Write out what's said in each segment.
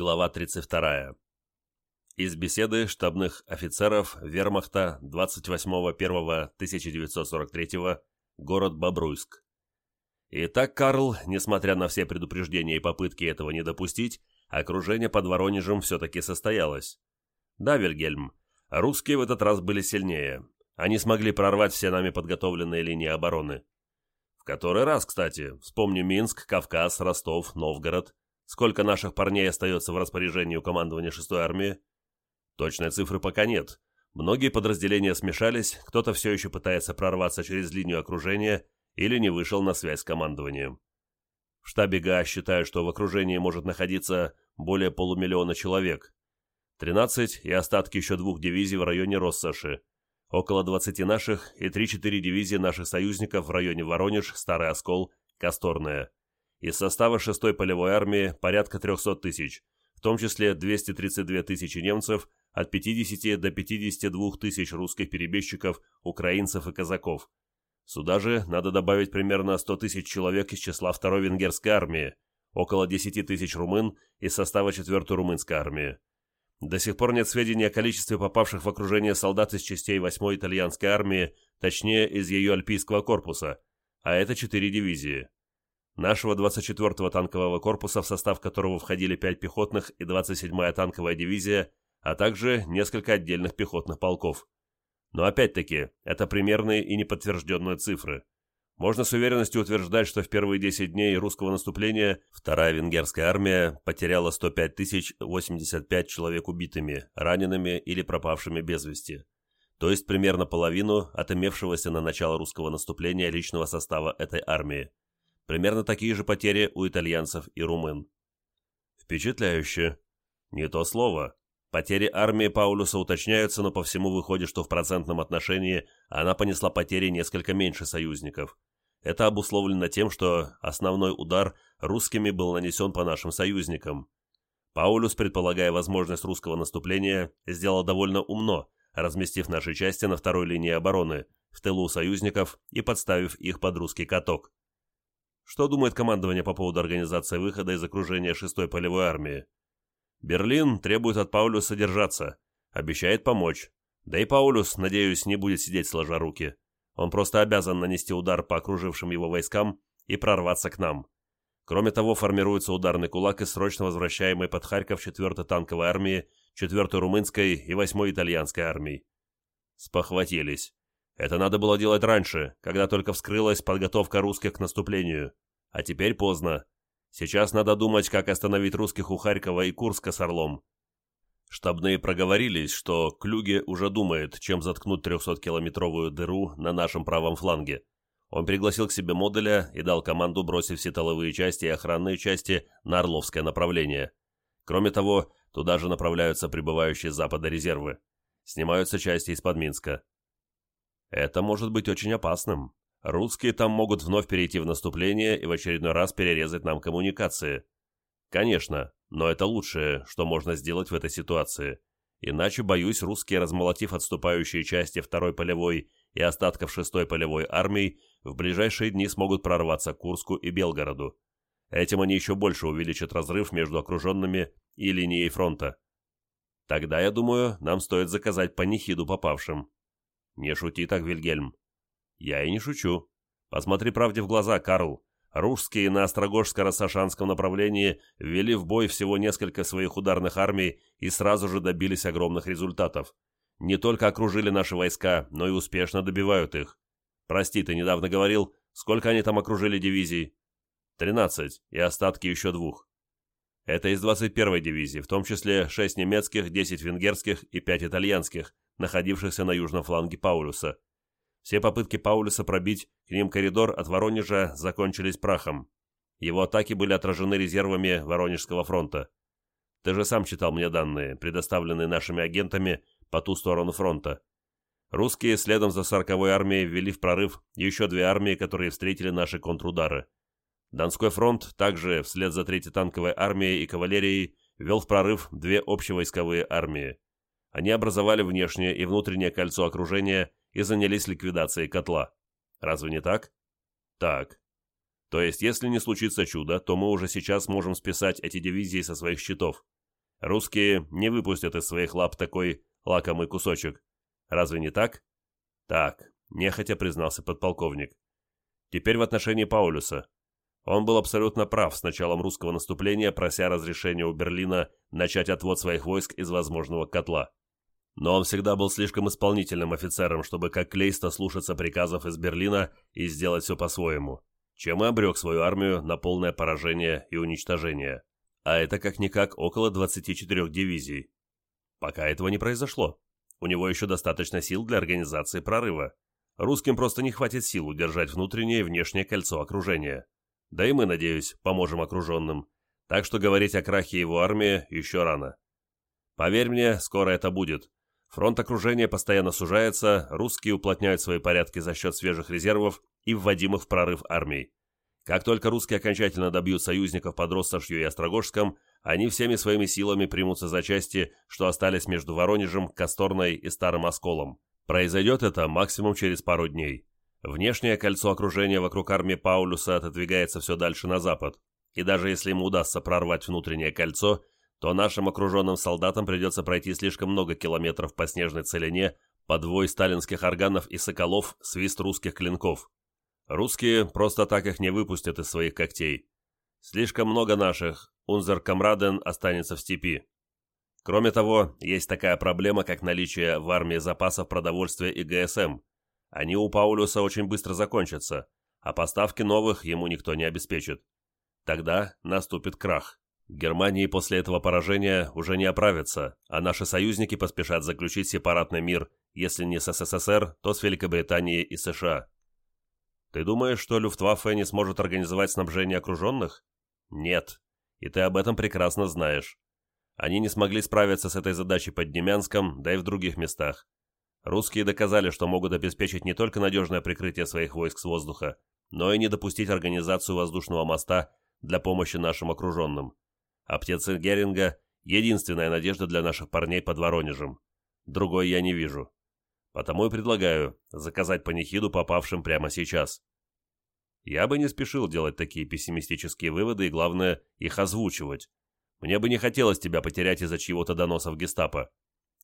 Глава 32. Из беседы штабных офицеров вермахта 28.01.1943, город Бобруйск. Итак, Карл, несмотря на все предупреждения и попытки этого не допустить, окружение под Воронежем все-таки состоялось. Да, Вильгельм, русские в этот раз были сильнее. Они смогли прорвать все нами подготовленные линии обороны. В который раз, кстати, вспомню Минск, Кавказ, Ростов, Новгород – Сколько наших парней остается в распоряжении у командования 6-й армии? Точной цифры пока нет. Многие подразделения смешались, кто-то все еще пытается прорваться через линию окружения или не вышел на связь с командованием. В штабе ГА считают, что в окружении может находиться более полумиллиона человек. 13 и остатки еще двух дивизий в районе Россоши. Около 20 наших и 3-4 дивизии наших союзников в районе Воронеж, Старый Оскол, Касторная. Из состава 6-й полевой армии порядка 300 тысяч, в том числе 232 тысячи немцев, от 50 до 52 тысяч русских перебежчиков, украинцев и казаков. Сюда же надо добавить примерно 100 тысяч человек из числа 2-й венгерской армии, около 10 тысяч румын из состава 4-й румынской армии. До сих пор нет сведений о количестве попавших в окружение солдат из частей 8-й итальянской армии, точнее из ее альпийского корпуса, а это 4 дивизии нашего 24-го танкового корпуса, в состав которого входили 5 пехотных и 27-я танковая дивизия, а также несколько отдельных пехотных полков. Но опять-таки, это примерные и неподтвержденные цифры. Можно с уверенностью утверждать, что в первые 10 дней русского наступления вторая венгерская армия потеряла 105 085 человек убитыми, ранеными или пропавшими без вести. То есть примерно половину от имевшегося на начало русского наступления личного состава этой армии. Примерно такие же потери у итальянцев и румын. Впечатляюще. Не то слово. Потери армии Паулюса уточняются, но по всему выходит, что в процентном отношении она понесла потери несколько меньше союзников. Это обусловлено тем, что основной удар русскими был нанесен по нашим союзникам. Паулюс, предполагая возможность русского наступления, сделал довольно умно, разместив наши части на второй линии обороны, в тылу союзников и подставив их под русский каток. Что думает командование по поводу организации выхода из окружения 6-й полевой армии? Берлин требует от Паулюса держаться, обещает помочь. Да и Паулюс, надеюсь, не будет сидеть сложа руки. Он просто обязан нанести удар по окружившим его войскам и прорваться к нам. Кроме того, формируется ударный кулак из срочно возвращаемой под Харьков 4-й танковой армии, 4-й румынской и 8-й итальянской армии. Спохватились. Это надо было делать раньше, когда только вскрылась подготовка русских к наступлению. А теперь поздно. Сейчас надо думать, как остановить русских у Харькова и Курска с Орлом. Штабные проговорились, что Клюге уже думает, чем заткнуть 300-километровую дыру на нашем правом фланге. Он пригласил к себе модуля и дал команду бросить все тыловые части и охранные части на Орловское направление. Кроме того, туда же направляются прибывающие с запада резервы. Снимаются части из-под Минска. Это может быть очень опасным. Русские там могут вновь перейти в наступление и в очередной раз перерезать нам коммуникации. Конечно, но это лучшее, что можно сделать в этой ситуации. Иначе, боюсь, русские, размолотив отступающие части второй полевой и остатков шестой полевой армии, в ближайшие дни смогут прорваться к Курску и Белгороду. Этим они еще больше увеличат разрыв между окруженными и линией фронта. Тогда, я думаю, нам стоит заказать панихиду попавшим. «Не шути так, Вильгельм». «Я и не шучу. Посмотри правде в глаза, Карл. Русские на Острогожско-Рассашанском направлении ввели в бой всего несколько своих ударных армий и сразу же добились огромных результатов. Не только окружили наши войска, но и успешно добивают их. Прости, ты недавно говорил, сколько они там окружили дивизий? Тринадцать, и остатки еще двух. Это из 21-й дивизии, в том числе 6 немецких, 10 венгерских и 5 итальянских, находившихся на южном фланге Паулюса. Все попытки Паулюса пробить к ним коридор от Воронежа закончились прахом. Его атаки были отражены резервами Воронежского фронта. Ты же сам читал мне данные, предоставленные нашими агентами по ту сторону фронта. Русские следом за 40-й армией ввели в прорыв еще две армии, которые встретили наши контрудары. Донской фронт также вслед за 3-й танковой армией и кавалерией ввел в прорыв две общевойсковые армии. Они образовали внешнее и внутреннее кольцо окружения и занялись ликвидацией котла. Разве не так? Так. То есть, если не случится чудо, то мы уже сейчас можем списать эти дивизии со своих счетов. Русские не выпустят из своих лап такой лакомый кусочек. Разве не так? Так, нехотя признался подполковник. Теперь в отношении Паулюса. Он был абсолютно прав с началом русского наступления, прося разрешения у Берлина начать отвод своих войск из возможного котла. Но он всегда был слишком исполнительным офицером, чтобы как Клейста слушаться приказов из Берлина и сделать все по-своему, чем и обрек свою армию на полное поражение и уничтожение. А это как-никак около 24 дивизий. Пока этого не произошло. У него еще достаточно сил для организации прорыва. Русским просто не хватит сил удержать внутреннее и внешнее кольцо окружения. Да и мы, надеюсь, поможем окруженным. Так что говорить о крахе его армии еще рано. Поверь мне, скоро это будет. Фронт окружения постоянно сужается, русские уплотняют свои порядки за счет свежих резервов и вводимых в прорыв армий. Как только русские окончательно добьют союзников под Россошью и Острогожском, они всеми своими силами примутся за части, что остались между Воронежем, Косторной и Старым Осколом. Произойдет это максимум через пару дней. Внешнее кольцо окружения вокруг армии Паулюса отодвигается все дальше на запад, и даже если ему удастся прорвать внутреннее кольцо, то нашим окруженным солдатам придется пройти слишком много километров по снежной целине, подвой сталинских органов и соколов, свист русских клинков. Русские просто так их не выпустят из своих когтей. Слишком много наших, Унзер Камраден останется в степи. Кроме того, есть такая проблема, как наличие в армии запасов продовольствия и ГСМ – они у Паулюса очень быстро закончатся, а поставки новых ему никто не обеспечит. Тогда наступит крах. Германии после этого поражения уже не оправится, а наши союзники поспешат заключить сепаратный мир, если не с СССР, то с Великобританией и США. Ты думаешь, что Люфтваффе не сможет организовать снабжение окруженных? Нет. И ты об этом прекрасно знаешь. Они не смогли справиться с этой задачей под Демянском, да и в других местах. Русские доказали, что могут обеспечить не только надежное прикрытие своих войск с воздуха, но и не допустить организацию воздушного моста для помощи нашим окруженным. А птицы Геринга – единственная надежда для наших парней под Воронежем. Другой я не вижу. Потому и предлагаю заказать панихиду попавшим прямо сейчас. Я бы не спешил делать такие пессимистические выводы и, главное, их озвучивать. Мне бы не хотелось тебя потерять из-за чьего-то доноса в гестапо.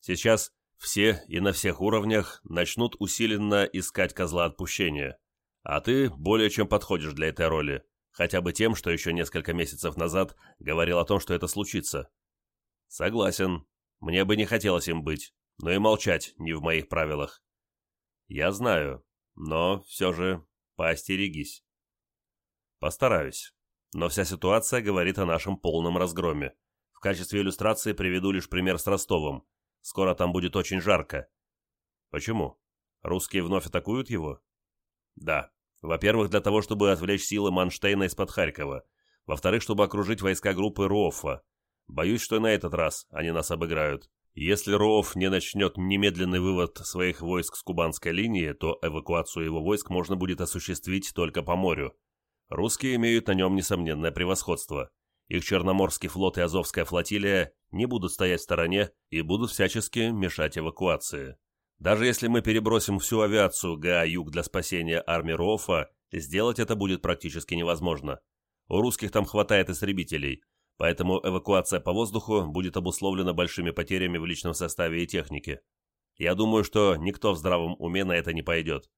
Сейчас все и на всех уровнях начнут усиленно искать козла отпущения. А ты более чем подходишь для этой роли, хотя бы тем, что еще несколько месяцев назад говорил о том, что это случится. Согласен. Мне бы не хотелось им быть, но и молчать не в моих правилах. Я знаю, но все же поостерегись. Постараюсь. Но вся ситуация говорит о нашем полном разгроме. В качестве иллюстрации приведу лишь пример с Ростовом. Скоро там будет очень жарко. Почему? Русские вновь атакуют его? Да. Во-первых, для того, чтобы отвлечь силы Манштейна из-под Харькова. Во-вторых, чтобы окружить войска группы Руоффа. Боюсь, что на этот раз они нас обыграют. Если Руофф не начнет немедленный вывод своих войск с кубанской линии, то эвакуацию его войск можно будет осуществить только по морю. Русские имеют на нем несомненное превосходство. Их Черноморский флот и Азовская флотилия не будут стоять в стороне и будут всячески мешать эвакуации. Даже если мы перебросим всю авиацию ГА-Юг для спасения армии Рофа, сделать это будет практически невозможно. У русских там хватает истребителей, поэтому эвакуация по воздуху будет обусловлена большими потерями в личном составе и технике. Я думаю, что никто в здравом уме на это не пойдет.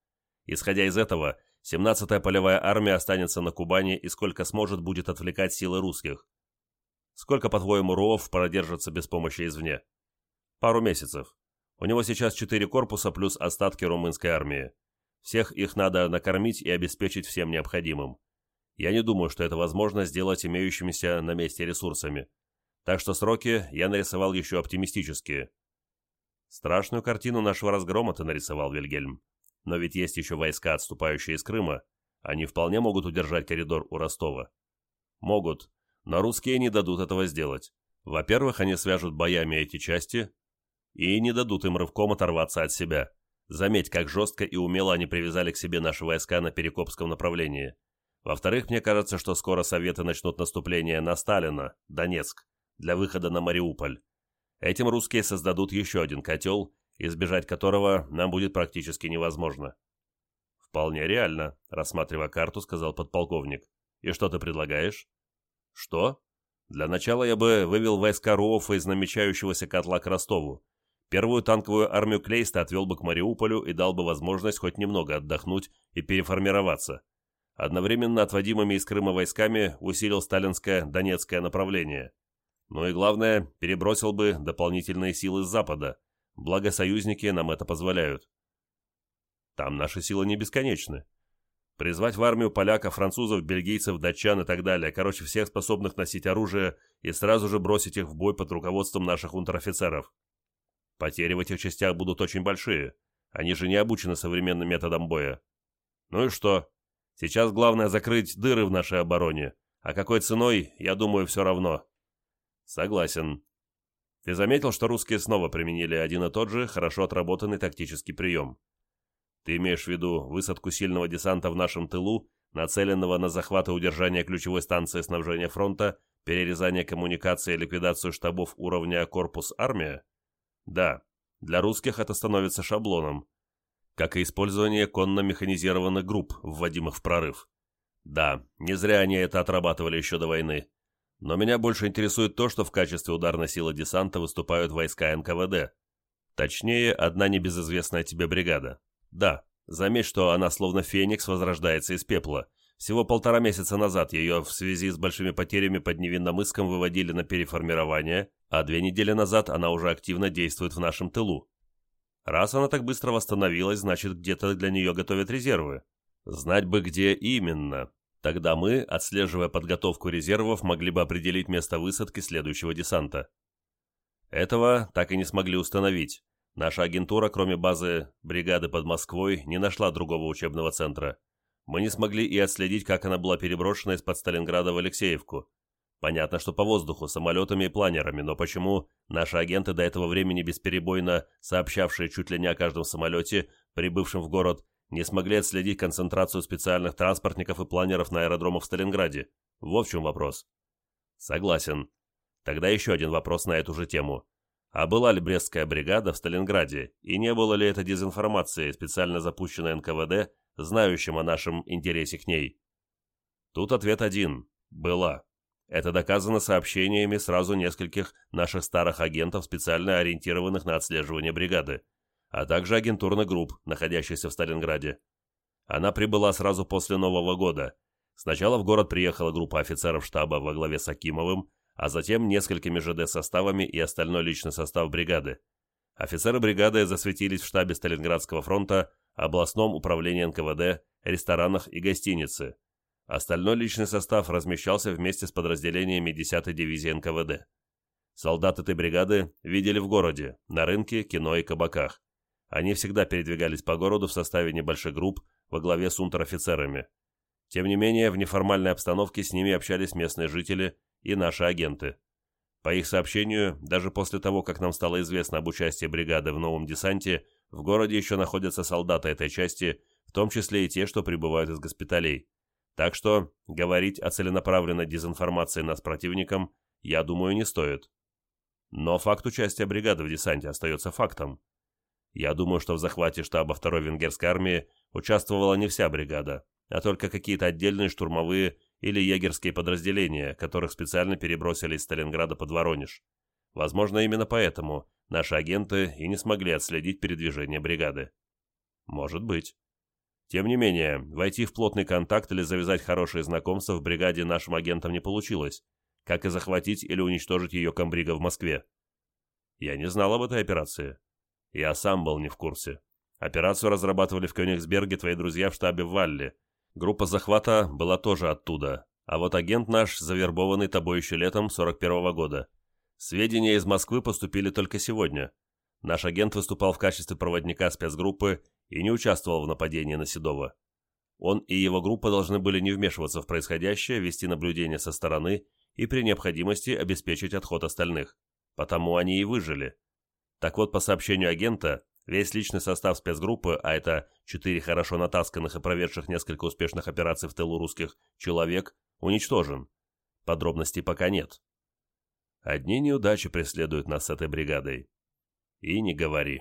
Исходя из этого, 17-я полевая армия останется на Кубани и сколько сможет будет отвлекать силы русских. Сколько, по-твоему, РОВ продержится без помощи извне? Пару месяцев. У него сейчас четыре корпуса плюс остатки румынской армии. Всех их надо накормить и обеспечить всем необходимым. Я не думаю, что это возможно сделать имеющимися на месте ресурсами. Так что сроки я нарисовал еще оптимистические. Страшную картину нашего разгрома ты нарисовал, Вильгельм. Но ведь есть еще войска, отступающие из Крыма. Они вполне могут удержать коридор у Ростова. Могут, но русские не дадут этого сделать. Во-первых, они свяжут боями эти части и не дадут им рывком оторваться от себя. Заметь, как жестко и умело они привязали к себе наши войска на Перекопском направлении. Во-вторых, мне кажется, что скоро Советы начнут наступление на Сталина, Донецк, для выхода на Мариуполь. Этим русские создадут еще один котел, избежать которого нам будет практически невозможно. «Вполне реально», — рассматривая карту, сказал подполковник. «И что ты предлагаешь?» «Что?» Для начала я бы вывел войска Руофа из намечающегося котла к Ростову. Первую танковую армию Клейста отвел бы к Мариуполю и дал бы возможность хоть немного отдохнуть и переформироваться. Одновременно отводимыми из Крыма войсками усилил сталинское Донецкое направление. Ну и главное, перебросил бы дополнительные силы с запада, благо союзники нам это позволяют. Там наши силы не бесконечны. Призвать в армию поляков, французов, бельгийцев, датчан и так далее, короче, всех способных носить оружие, и сразу же бросить их в бой под руководством наших унтер-офицеров. Потери в этих частях будут очень большие. Они же не обучены современным методам боя. Ну и что? Сейчас главное закрыть дыры в нашей обороне. А какой ценой, я думаю, все равно. Согласен. Ты заметил, что русские снова применили один и тот же, хорошо отработанный тактический прием? Ты имеешь в виду высадку сильного десанта в нашем тылу, нацеленного на захват и удержание ключевой станции снабжения фронта, перерезание коммуникации и ликвидацию штабов уровня корпус-армия? Да, для русских это становится шаблоном, как и использование конно-механизированных групп, вводимых в прорыв. Да, не зря они это отрабатывали еще до войны. Но меня больше интересует то, что в качестве ударной силы десанта выступают войска НКВД. Точнее, одна небезызвестная тебе бригада. Да, заметь, что она словно феникс возрождается из пепла. Всего полтора месяца назад ее в связи с большими потерями под Невинномыском выводили на переформирование, а две недели назад она уже активно действует в нашем тылу. Раз она так быстро восстановилась, значит, где-то для нее готовят резервы. Знать бы, где именно. Тогда мы, отслеживая подготовку резервов, могли бы определить место высадки следующего десанта. Этого так и не смогли установить. Наша агентура, кроме базы бригады под Москвой, не нашла другого учебного центра. Мы не смогли и отследить, как она была переброшена из-под Сталинграда в Алексеевку. Понятно, что по воздуху, самолетами и планерами, но почему наши агенты до этого времени бесперебойно сообщавшие чуть ли не о каждом самолете, прибывшем в город, не смогли отследить концентрацию специальных транспортников и планеров на аэродромах в Сталинграде? В чем вопрос. Согласен. Тогда еще один вопрос на эту же тему. А была ли Брестская бригада в Сталинграде, и не было ли это дезинформацией, специально запущенной НКВД, знающим о нашем интересе к ней? Тут ответ один – была. Это доказано сообщениями сразу нескольких наших старых агентов, специально ориентированных на отслеживание бригады, а также агентурных групп, находящихся в Сталинграде. Она прибыла сразу после Нового года. Сначала в город приехала группа офицеров штаба во главе с Акимовым, а затем несколькими ЖД-составами и остальной личный состав бригады. Офицеры бригады засветились в штабе Сталинградского фронта, областном управлении НКВД, ресторанах и гостинице. Остальной личный состав размещался вместе с подразделениями 10-й дивизии НКВД. Солдат этой бригады видели в городе, на рынке, кино и кабаках. Они всегда передвигались по городу в составе небольших групп во главе с унтер-офицерами. Тем не менее, в неформальной обстановке с ними общались местные жители и наши агенты. По их сообщению, даже после того, как нам стало известно об участии бригады в новом десанте, в городе еще находятся солдаты этой части, в том числе и те, что прибывают из госпиталей. Так что говорить о целенаправленной дезинформации нас противникам, я думаю, не стоит. Но факт участия бригады в десанте остается фактом. Я думаю, что в захвате штаба второй венгерской армии участвовала не вся бригада, а только какие-то отдельные штурмовые или егерские подразделения, которых специально перебросили из Сталинграда под Воронеж. Возможно, именно поэтому наши агенты и не смогли отследить передвижение бригады. Может быть. Тем не менее, войти в плотный контакт или завязать хорошие знакомства в бригаде нашим агентам не получилось, как и захватить или уничтожить ее комбрига в Москве. Я не знал об этой операции. Я сам был не в курсе. Операцию разрабатывали в Кёнигсберге твои друзья в штабе в Валле, Группа захвата была тоже оттуда, а вот агент наш, завербованный тобой еще летом 41 -го года. Сведения из Москвы поступили только сегодня. Наш агент выступал в качестве проводника спецгруппы и не участвовал в нападении на Седова. Он и его группа должны были не вмешиваться в происходящее, вести наблюдение со стороны и при необходимости обеспечить отход остальных. Потому они и выжили. Так вот, по сообщению агента, Весь личный состав спецгруппы, а это четыре хорошо натасканных и проведших несколько успешных операций в тылу русских человек, уничтожен. Подробностей пока нет. Одни неудачи преследуют нас с этой бригадой. И не говори.